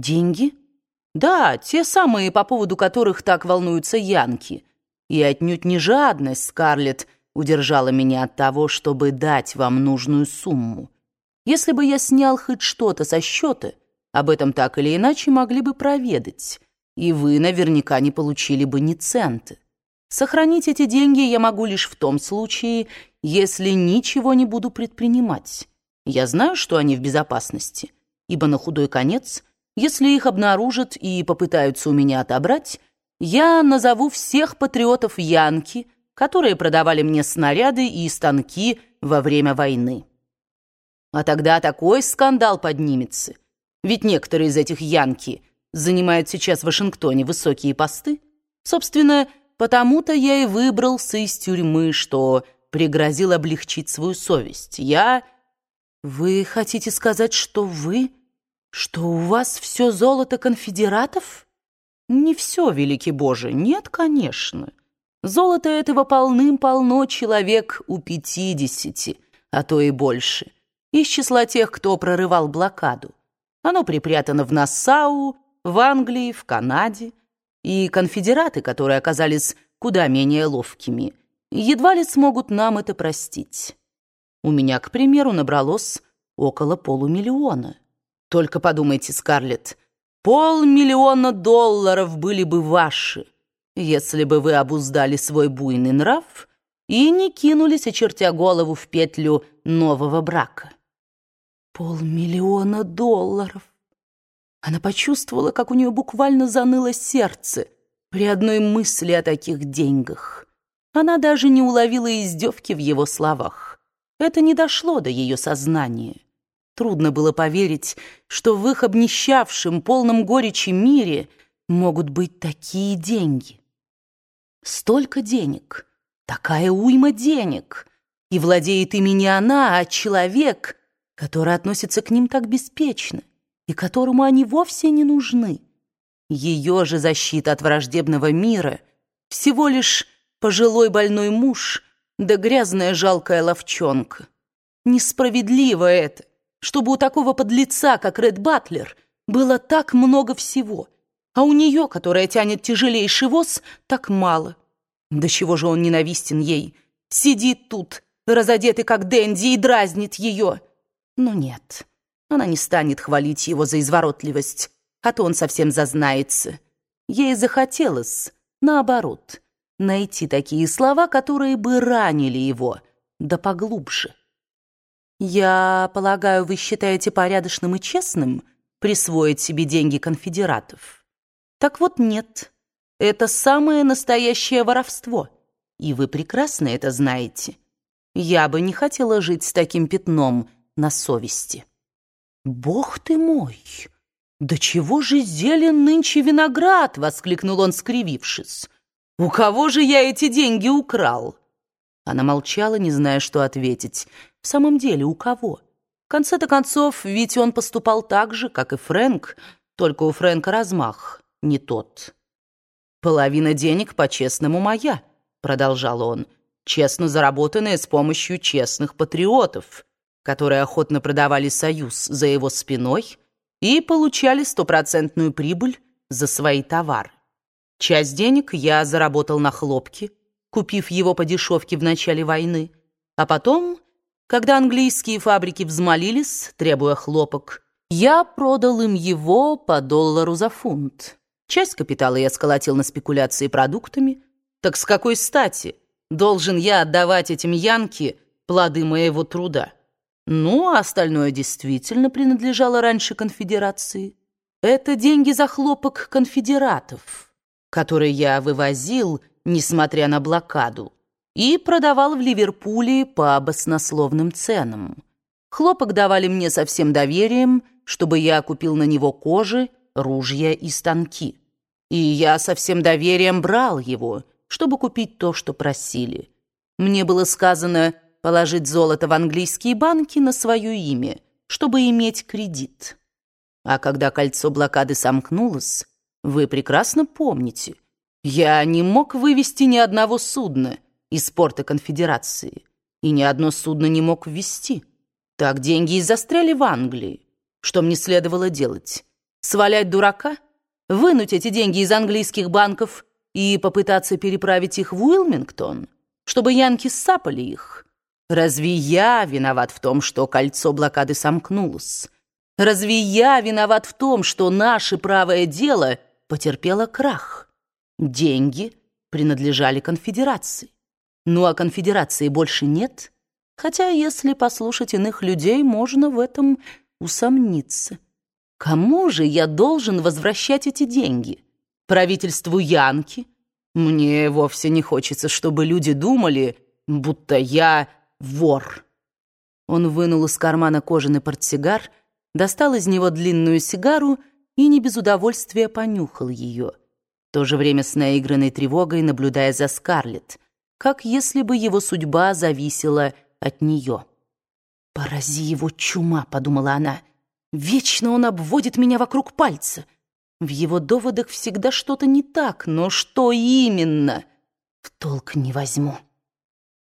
Деньги? Да, те самые, по поводу которых так волнуются янки. И отнюдь не жадность, Скарлетт, удержала меня от того, чтобы дать вам нужную сумму. Если бы я снял хоть что-то со счета, об этом так или иначе могли бы проведать, и вы наверняка не получили бы ни цента. Сохранить эти деньги я могу лишь в том случае, если ничего не буду предпринимать. Я знаю, что они в безопасности, ибо на худой конец, если их обнаружат и попытаются у меня отобрать, я назову всех патриотов Янки, которые продавали мне снаряды и станки во время войны. А тогда такой скандал поднимется. Ведь некоторые из этих Янки занимают сейчас в Вашингтоне высокие посты. Собственно, потому-то я и выбрался из тюрьмы, что пригрозил облегчить свою совесть. Я... Вы хотите сказать, что вы... что у вас все золото конфедератов? Не все, великий Боже, нет, конечно. Золото этого полным-полно человек у пятидесяти, а то и больше, из числа тех, кто прорывал блокаду. Оно припрятано в Нассау, в Англии, в Канаде, и конфедераты, которые оказались куда менее ловкими, едва ли смогут нам это простить. У меня, к примеру, набралось около полумиллиона. Только подумайте, Скарлетт, полмиллиона долларов были бы ваши, если бы вы обуздали свой буйный нрав и не кинулись, очертя голову в петлю нового брака. Полмиллиона долларов! Она почувствовала, как у нее буквально заныло сердце при одной мысли о таких деньгах. Она даже не уловила издевки в его словах. Это не дошло до ее сознания. Трудно было поверить, что в их обнищавшем, полном горечи мире могут быть такие деньги. Столько денег, такая уйма денег, и владеет ими не она, а человек, который относится к ним так беспечно и которому они вовсе не нужны. Ее же защита от враждебного мира всего лишь пожилой больной муж да грязная жалкая ловчонка. Несправедливо это, чтобы у такого подлеца, как Ред Батлер, было так много всего, а у нее, которая тянет тяжелейший воз, так мало. До чего же он ненавистен ей? Сидит тут, разодетый как Дэнди, и дразнит ее. Но нет, она не станет хвалить его за изворотливость, а то он совсем зазнается. Ей захотелось, наоборот, найти такие слова, которые бы ранили его, да поглубже. «Я полагаю, вы считаете порядочным и честным присвоить себе деньги конфедератов?» «Так вот нет, это самое настоящее воровство, и вы прекрасно это знаете. Я бы не хотела жить с таким пятном на совести». «Бог ты мой! Да чего же зелен нынче виноград!» — воскликнул он, скривившись. «У кого же я эти деньги украл?» Она молчала, не зная, что ответить. В самом деле, у кого? В конце-то концов, ведь он поступал так же, как и Фрэнк, только у Фрэнка размах не тот. «Половина денег по-честному моя», — продолжал он, «честно заработанная с помощью честных патриотов, которые охотно продавали «Союз» за его спиной и получали стопроцентную прибыль за свои товары. Часть денег я заработал на хлопке, купив его по дешевке в начале войны, а потом, когда английские фабрики взмолились, требуя хлопок, я продал им его по доллару за фунт. Часть капитала я сколотил на спекуляции продуктами. Так с какой стати должен я отдавать этим янки плоды моего труда? Ну, а остальное действительно принадлежало раньше конфедерации. Это деньги за хлопок конфедератов, которые я вывозил несмотря на блокаду, и продавал в Ливерпуле по баснословным ценам. Хлопок давали мне со всем доверием, чтобы я купил на него кожи, ружья и станки. И я со всем доверием брал его, чтобы купить то, что просили. Мне было сказано положить золото в английские банки на свое имя, чтобы иметь кредит. А когда кольцо блокады сомкнулось, вы прекрасно помните — я не мог вывести ни одного судна из порта конфедерации, и ни одно судно не мог ввести. Так деньги и застряли в Англии. Что мне следовало делать? Свалять дурака? Вынуть эти деньги из английских банков и попытаться переправить их в Уилмингтон, чтобы янки сапали их? Разве я виноват в том, что кольцо блокады сомкнулось? Разве я виноват в том, что наше правое дело потерпело крах? Деньги принадлежали конфедерации. Ну а конфедерации больше нет, хотя, если послушать иных людей, можно в этом усомниться. Кому же я должен возвращать эти деньги? Правительству Янки? Мне вовсе не хочется, чтобы люди думали, будто я вор. Он вынул из кармана кожаный портсигар, достал из него длинную сигару и не без удовольствия понюхал ее, в то же время с наигранной тревогой наблюдая за Скарлетт, как если бы его судьба зависела от нее. «Порази его чума», — подумала она, — Вечно он обводит меня вокруг пальца. В его доводах всегда что-то не так, но что именно, в толк не возьму.